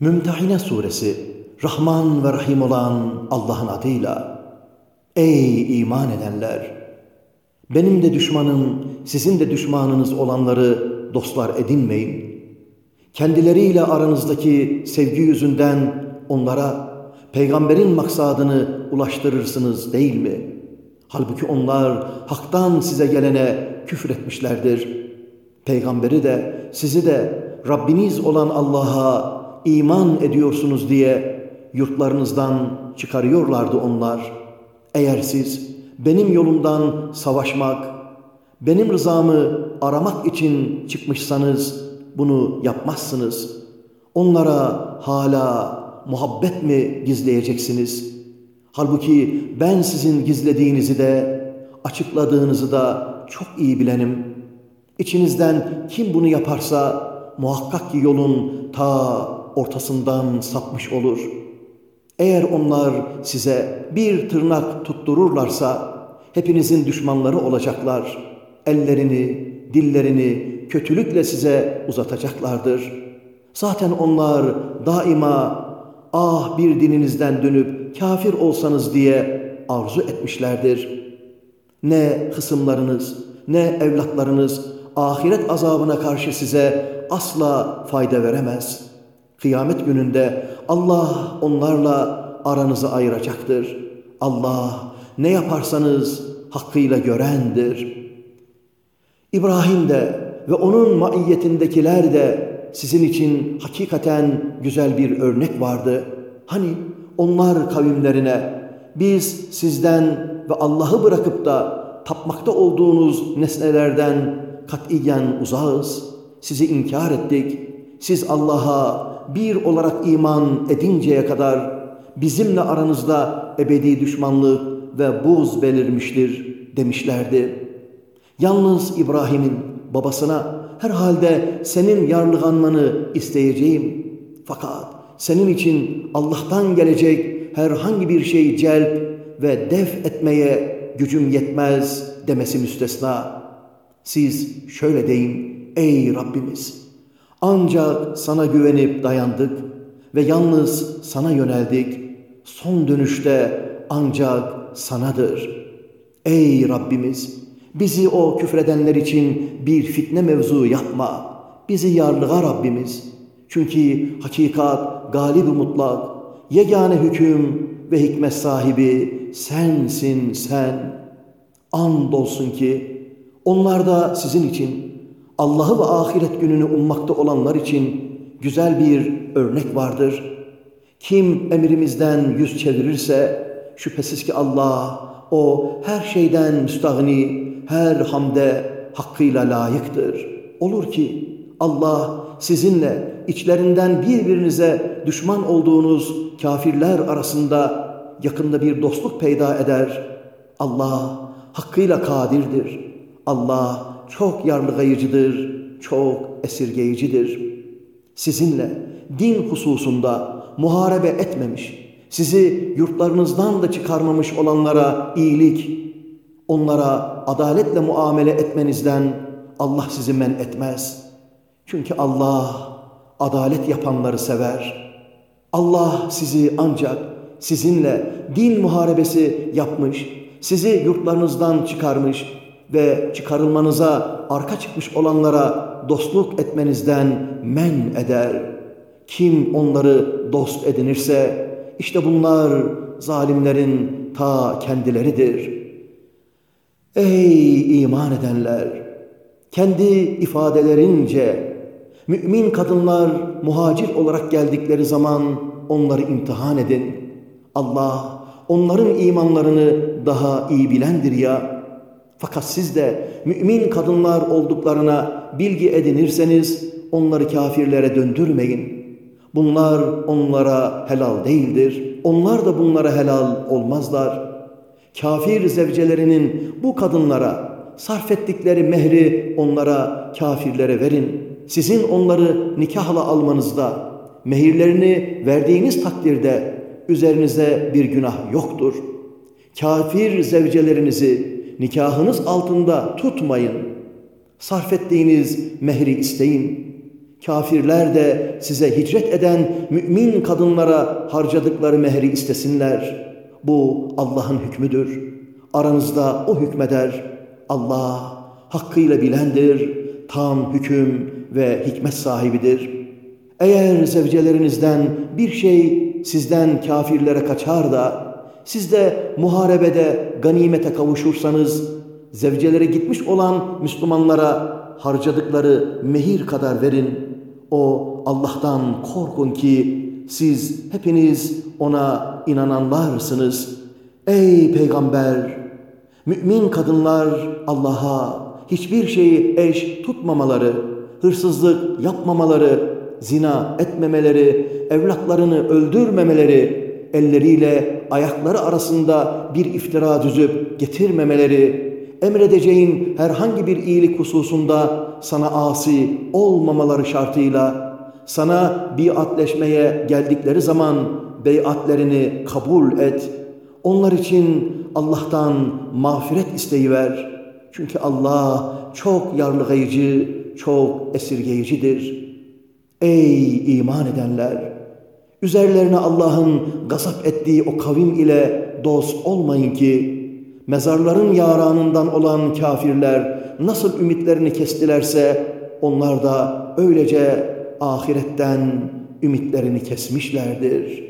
Mümtehine suresi Rahman ve Rahim olan Allah'ın adıyla Ey iman edenler! Benim de düşmanım, sizin de düşmanınız olanları dostlar edinmeyin. Kendileriyle aranızdaki sevgi yüzünden onlara peygamberin maksadını ulaştırırsınız değil mi? Halbuki onlar haktan size gelene küfür etmişlerdir. Peygamberi de sizi de Rabbiniz olan Allah'a iman ediyorsunuz diye yurtlarınızdan çıkarıyorlardı onlar. Eğer siz benim yolumdan savaşmak, benim rızamı aramak için çıkmışsanız bunu yapmazsınız. Onlara hala muhabbet mi gizleyeceksiniz? Halbuki ben sizin gizlediğinizi de açıkladığınızı da çok iyi bilenim. İçinizden kim bunu yaparsa muhakkak ki yolun ta ortasından sapmış olur. Eğer onlar size bir tırnak tuttururlarsa hepinizin düşmanları olacaklar. Ellerini, dillerini kötülükle size uzatacaklardır. Zaten onlar daima ah bir dininizden dönüp kafir olsanız diye arzu etmişlerdir. Ne kısımlarınız, ne evlatlarınız ahiret azabına karşı size asla fayda veremez.'' Kıyamet gününde Allah onlarla aranızı ayıracaktır. Allah ne yaparsanız hakkıyla görendir. İbrahim de ve onun maiyetindekiler de sizin için hakikaten güzel bir örnek vardı. Hani onlar kavimlerine biz sizden ve Allah'ı bırakıp da tapmakta olduğunuz nesnelerden katiyen uzağız. Sizi inkar ettik. Siz Allah'a bir olarak iman edinceye kadar bizimle aranızda ebedi düşmanlık ve buz belirmiştir demişlerdi. Yalnız İbrahim'in babasına herhalde senin yarlıganmanı isteyeceğim. Fakat senin için Allah'tan gelecek herhangi bir şey celp ve def etmeye gücüm yetmez demesi müstesna. Siz şöyle deyin ey Rabbimiz ancak sana güvenip dayandık ve yalnız sana yöneldik. Son dönüşte ancak sanadır. Ey Rabbimiz! Bizi o küfredenler için bir fitne mevzu yapma. Bizi yarlığa Rabbimiz. Çünkü hakikat galib mutlak, yegane hüküm ve hikmet sahibi sensin sen. Andolsun ki onlar da sizin için Allah'ı ve ahiret gününü ummakta olanlar için güzel bir örnek vardır. Kim emrimizden yüz çevirirse şüphesiz ki Allah o her şeyden müstahni, her hamde hakkıyla layıktır. Olur ki Allah sizinle içlerinden birbirinize düşman olduğunuz kafirler arasında yakında bir dostluk peyda eder. Allah hakkıyla kadirdir. Allah çok yarlıgayıcıdır, çok esirgeyicidir. Sizinle din hususunda muharebe etmemiş, sizi yurtlarınızdan da çıkarmamış olanlara iyilik, onlara adaletle muamele etmenizden Allah sizi men etmez. Çünkü Allah adalet yapanları sever. Allah sizi ancak sizinle din muharebesi yapmış, sizi yurtlarınızdan çıkarmış, ve çıkarılmanıza arka çıkmış olanlara dostluk etmenizden men eder. Kim onları dost edinirse işte bunlar zalimlerin ta kendileridir. Ey iman edenler! Kendi ifadelerince mümin kadınlar muhacir olarak geldikleri zaman onları imtihan edin. Allah onların imanlarını daha iyi bilendir ya. Fakat siz de mümin kadınlar olduklarına bilgi edinirseniz onları kafirlere döndürmeyin. Bunlar onlara helal değildir. Onlar da bunlara helal olmazlar. Kafir zevcelerinin bu kadınlara sarf ettikleri mehri onlara kafirlere verin. Sizin onları nikahla almanızda, mehirlerini verdiğiniz takdirde üzerinize bir günah yoktur. Kafir zevcelerinizi nikahınız altında tutmayın. Sarf ettiğiniz mehri isteyin. Kafirler de size hicret eden mümin kadınlara harcadıkları mehri istesinler. Bu Allah'ın hükmüdür. Aranızda o hükmeder. Allah hakkıyla bilendir, tam hüküm ve hikmet sahibidir. Eğer zevcelerinizden bir şey sizden kafirlere kaçar da siz de muharebede ganimete kavuşursanız zevcelere gitmiş olan Müslümanlara harcadıkları mehir kadar verin. O Allah'tan korkun ki siz hepiniz ona inananlarsınız. Ey peygamber! Mümin kadınlar Allah'a hiçbir şeyi eş tutmamaları, hırsızlık yapmamaları, zina etmemeleri, evlatlarını öldürmemeleri, elleriyle ayakları arasında bir iftira düzüp getirmemeleri, emredeceğin herhangi bir iyilik hususunda sana asi olmamaları şartıyla, sana biatleşmeye geldikleri zaman beyatlerini kabul et. Onlar için Allah'tan mağfiret isteği ver. Çünkü Allah çok yarlıgayıcı, çok esirgeyicidir. Ey iman edenler! Üzerlerine Allah'ın gazap ettiği o kavim ile dost olmayın ki, mezarların yaranından olan kafirler nasıl ümitlerini kestilerse, onlar da öylece ahiretten ümitlerini kesmişlerdir.''